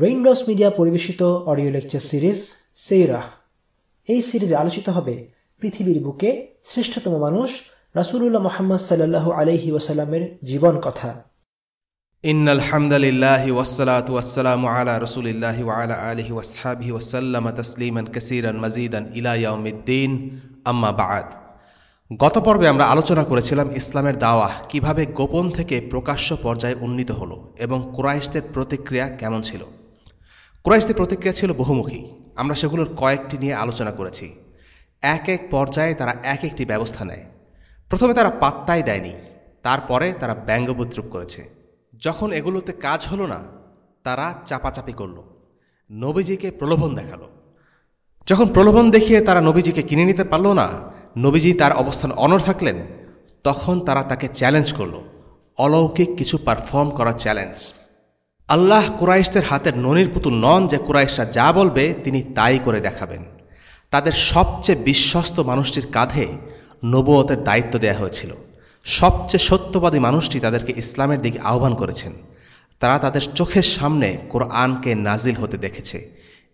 Raindrops media পরিবেশিত audio lecture series সেইরাহ এই সিরিজে আলোচিত হবে পৃথিবীর বুকে শ্রেষ্ঠতম মানুষ রাসূলুল্লাহ মোহাম্মদ সাল্লাল্লাহু আলাইহি ওয়াসাল্লামের জীবন কথা إن الحمد لله والصلاة والسلام على رسول الله وعلى آله وصحبه وسلم تسليما كثيرا مزيدا إلى يوم الدين أما بعد গত পর্বে আমরা আলোচনা করেছিলাম ইসলামের দাওয়াহ কিভাবে গোপন থেকে প্রকাশ্য পর্যায়ে উন্নীত হলো এবং কুরাইশদের প্রতিক্রিয়া কেমন ছিল কুরাইশদের প্রতিক্রিয়া ছিল বহুমুখী। আমরা সেগুলোর কয়েকটি নিয়ে আলোচনা করেছি। এক এক পর্যায়ে তারা এক একটি ব্যবস্থা নেয়। প্রথমে তারা পাত্তাই দেয়নি। তারপরে তারা ব্যঙ্গবিদ্রুপ করেছে। যখন এগুলোতে কাজ হলো না, তারা চাপাচাপি করল। নবীজিকে প্রলোভন দেখাল। যখন প্রলোভন দেখিয়ে তারা নবীজিকে কিনে নিতে পারল না, নবীজি তার অবস্থান অনর থাকলেন, তখন তারা তাকে চ্যালেঞ্জ করল। অলৌকিক কিছু পারফর্ম করার চ্যালেঞ্জ আল্লাহ কুরাইশদের হাতের ননির পুতুল নন যে কুরাইশরা যা বলবে তিনি তাই করে দেখাবেন। তাদের সবচেয়ে বিশ্বস্ত মানুষটির কাঁধে নবুয়তের দায়িত্ব দেয়া হয়েছিল। সবচেয়ে সত্যবাদী মানুষটি তাদেরকে ইসলামের দিকে আহ্বান করেছেন। তারা তাদের চোখের সামনে কোরআনকে নাজিল হতে দেখেছে।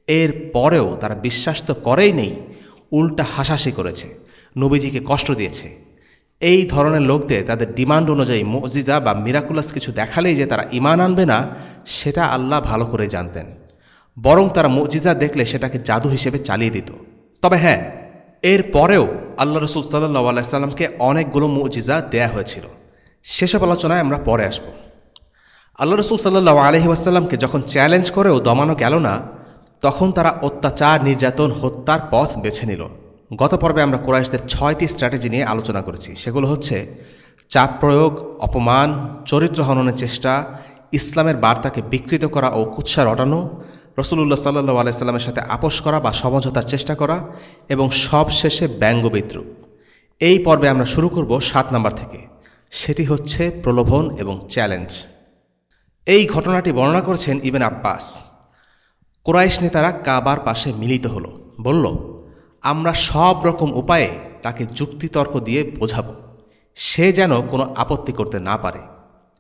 এর পরেও তারা বিশ্বাস তো করেই নেই, উল্টা হাসাহাসি করেছে। নবীজিকে কষ্ট দিয়েছে। এই ধরনের লোকদের তাদের ডিমান্ড অনুযায়ী মজিজা বা মিরাকুলাস কিছু দেখালেই যে তারা ইমান আনবে না, সেটা আল্লাহ ভালো করে জানতেন। বরং তারা মজিজা দেখলে সেটাকে জাদু হিসেবে চালিয়ে দিত। তবে হ্যাঁ এর পরেও আল্লাহ রসুল সাল্লাহ আলাইসাল্লামকে অনেকগুলো মজিজা দেয়া হয়েছিল। সেসব আলোচনায় আমরা পরে আসব। আল্লাহ রসুল সাল্লাহ আলহি আসাল্লামকে যখন চ্যালেঞ্জ করেও দমানো গেল না, তখন তারা অত্যাচার, নির্যাতন, হত্যার পথ বেছে নিল। গত পর্বে আমরা কোরআশদের ছয়টি স্ট্র্যাটেজি নিয়ে আলোচনা করেছি। সেগুলো হচ্ছে চাপ প্রয়োগ, অপমান, চরিত্র হননের চেষ্টা, ইসলামের বার্তাকে বিকৃত করা ও কুৎসা রটানো রসুল্লাহ সাল্লু আলাইস্লামের সাথে আপোষ করা বা সমঝোতার চেষ্টা করা এবং সব শেষে ব্যঙ্গ বিদ্রুপ। এই পর্বে আমরা শুরু করব সাত নম্বর থেকে। সেটি হচ্ছে প্রলোভন এবং চ্যালেঞ্জ। এই ঘটনাটি বর্ণনা করেছেন ইবেন আব্বাস। কোরাইশ নেতারা কাবার পাশে মিলিত হলো। বলল আমরা সব রকম উপায়ে তাকে যুক্তিতর্ক দিয়ে বোঝাব। সে যেন কোনো আপত্তি করতে না পারে।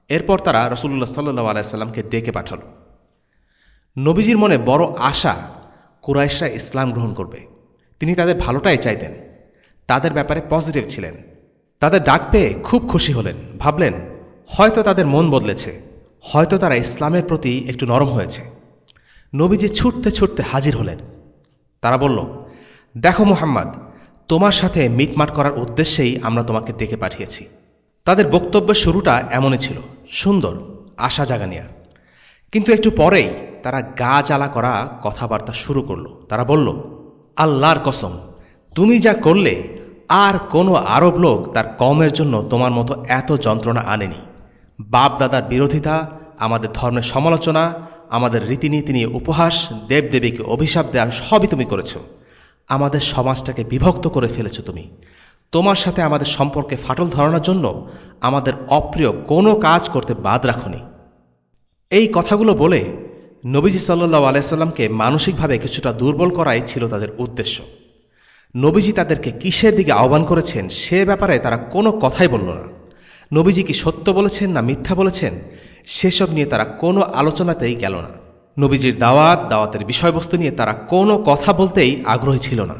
এরপর তারা রসুল্লাহ সাল্লু আলাইসাল্লামকে ডেকে পাঠালো। নবীজির মনে বড় আশা কুরাইশরা ইসলাম গ্রহণ করবে। তিনি তাদের ভালোটাই চাইতেন। তাদের ব্যাপারে পজিটিভ ছিলেন। তাদের ডাক পেয়ে খুব খুশি হলেন। ভাবলেন, হয়তো তাদের মন বদলেছে। হয়তো তারা ইসলামের প্রতি একটু নরম হয়েছে। নবীজি ছুটতে ছুটতে হাজির হলেন। তারা বলল দেখো মোহাম্মদ, তোমার সাথে মিটমাট করার উদ্দেশ্যেই আমরা তোমাকে ডেকে পাঠিয়েছি। তাদের বক্তব্যের শুরুটা এমনই ছিল, সুন্দর, আশা জাগানিয়া। কিন্তু একটু পরেই তারা গা জ্বালা করা কথাবার্তা শুরু করল। তারা বলল, আল্লাহর কসম, তুমি যা করলে, আর কোনো আরব লোক তার কমের জন্য তোমার মতো এত যন্ত্রণা আনেনি। বাপ দাদার বিরোধিতা, আমাদের ধর্মের সমালোচনা, আমাদের রীতিনীতি নিয়ে উপহাস, দেবদেবীকে অভিশাপ দেওয়া সবই তুমি করেছ। আমাদের সমাজটাকে বিভক্ত করে ফেলেছ তুমি। তোমার সাথে আমাদের সম্পর্কে ফাটল ধরানোর জন্য আমাদের অপ্রিয় কোনো কাজ করতে বাদ রাখনি। এই কথাগুলো বলে নবীজি সাল্লু আলাইসাল্লামকে মানসিকভাবে কিছুটা দুর্বল করাই ছিল তাদের উদ্দেশ্য। নবীজি তাদেরকে কিসের দিকে আহ্বান করেছেন সে ব্যাপারে তারা কোনো কথাই বলল না। নবীজি কি সত্য বলেছেন না মিথ্যা বলেছেন, সেসব নিয়ে তারা কোনো আলোচনাতেই গেল না। নবীজির দাওয়াত, দাওয়াতের বিষয়বস্তু নিয়ে তারা কোনো কথা বলতেই আগ্রহী ছিল না।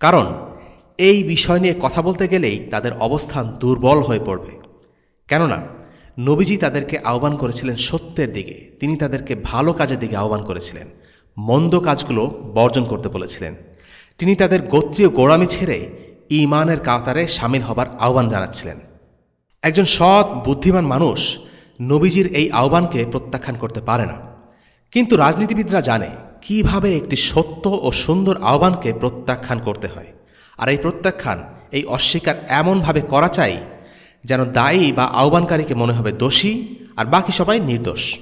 কারণ, এই বিষয় নিয়ে কথা বলতে গেলেই তাদের অবস্থান দুর্বল হয়ে পড়বে। কেননা, নবীজি তাদেরকে আহ্বান করেছিলেন সত্যের দিকে। তিনি তাদেরকে ভালো কাজের দিকে আহ্বান করেছিলেন। মন্দ কাজগুলো বর্জন করতে বলেছিলেন। তিনি তাদের গোত্রীয় গোড়ামি ছেড়ে ইমানের কাতারে সামিল হবার আহ্বান জানাচ্ছিলেন। একজন সৎ, বুদ্ধিমান মানুষ নবীজির এই আহ্বানকে প্রত্যাখ্যান করতে পারে না। কিন্তু রাজনীতিবিদরা জানে কীভাবে একটি সত্য ও সুন্দর আহ্বানকে প্রত্যাখ্যান করতে হয়। আর এই প্রত্যাখ্যান, এই অস্বীকার এমনভাবে করা চাই যেন দায়ী বা আহ্বানকারীকে মনে হবে দোষী আর বাকি সবাই নির্দোষ।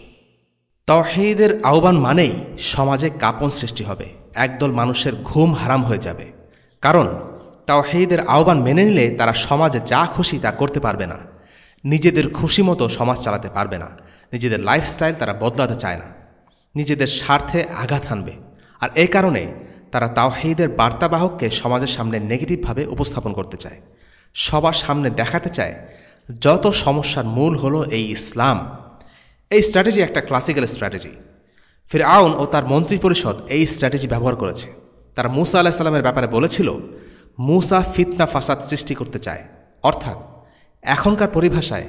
তহেদের আহ্বান মানেই সমাজে কাপন সৃষ্টি হবে, একদল মানুষের ঘুম হারাম হয়ে যাবে। কারণ তাওহেদের আহ্বান মেনে নিলে তারা সমাজে যা খুশি তা করতে পারবে না। নিজেদের খুশি মতো সমাজ চালাতে পারবে না। নিজেদের লাইফস্টাইল তারা বদলাতে চায় না। নিজেদের স্বার্থে আঘাত হানবে। আর এই কারণে তারা তাওহিদের বার্তাবাহককে সমাজের সামনে নেগেটিভভাবে উপস্থাপন করতে চায়। সবার সামনে দেখাতে চায় যত সমস্যার মূল হলো এই ইসলাম। এই স্ট্র্যাটেজি একটা ক্লাসিক্যাল স্ট্র্যাটেজি। ফির আউন ও তার মন্ত্রী পরিষদ এই স্ট্র্যাটেজি ব্যবহার করেছে। তারা মুসা আলাহিসাল্লামের ব্যাপারে বলেছিল, মুসা ফিতনা ফাসাদ সৃষ্টি করতে চায়। অর্থাৎ এখনকার পরিভাষায়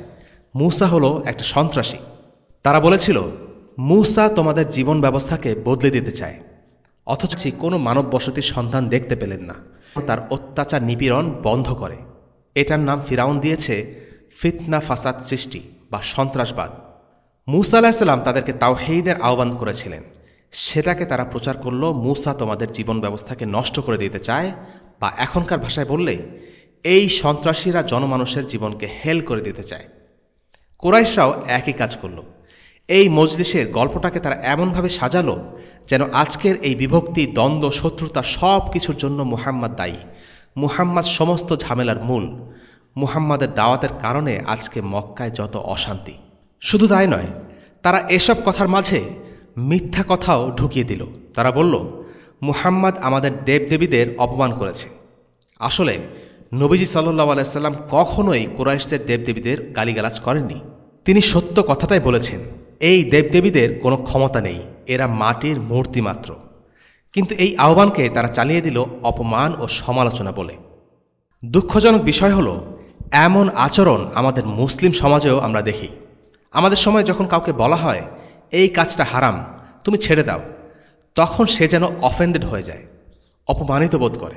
মুসা হলো একটা সন্ত্রাসী। তারা বলেছিল মুসা তোমাদের জীবন ব্যবস্থাকে বদলে দিতে চায়। অথচ কোনো মানব বসতির সন্ধান দেখতে পেলেন না। তার অত্যাচার নিপীড়ন বন্ধ করে। এটার নাম ফিরাউন দিয়েছে ফিতনা ফাসাদ সৃষ্টি বা সন্ত্রাসবাদ। মুসা আলাহিসাল্লাম তাদেরকে তাওহেইদের আহ্বান করেছিলেন। সেটাকে তারা প্রচার করল, মুসা তোমাদের জীবন ব্যবস্থাকে নষ্ট করে দিতে চায় বা এখনকার ভাষায় বললে এই সন্ত্রাসীরা জনমানুষের জীবনকে হেল করে দিতে চায়। কোরাইশরাও একই কাজ করল। এই মজলিসের গল্পটাকে তারা এমনভাবে সাজালো যেন আজকের এই বিভক্তি, দ্বন্দ্ব, শত্রুতা সব কিছুর জন্য মুহাম্মদ দায়ী। মুহাম্মদ সমস্ত ঝামেলার মূল। মুহাম্মাদের দাওয়াতের কারণে আজকে মক্কায় যত অশান্তি। শুধু তাই নয়, তারা এসব কথার মাঝে মিথ্যা কথাও ঢুকিয়ে দিল। তারা বলল, মুহাম্মদ আমাদের দেবদেবীদের অপমান করেছে। আসলে নবীজি সাল্লাহ আলাইসাল্লাম কখনোই কোরাইশদের দেবদেবীদের গালিগালাজ করেননি। তিনি সত্য কথাটাই বলেছেন। এই দেবদেবীদের কোনো ক্ষমতা নেই। এরা মাটির মূর্তি মাত্র। কিন্তু এই আহ্বানকে তারা চালিয়ে দিল অপমান ও সমালোচনা বলে। দুঃখজনক বিষয় হল, এমন আচরণ আমাদের মুসলিম সমাজেও আমরা দেখি। আমাদের সময় যখন কাউকে বলা হয়, এই কাজটা হারাম, তুমি ছেড়ে দাও, তখন সে যেন অফেন্ডেড হয়ে যায়, অপমানিত বোধ করে।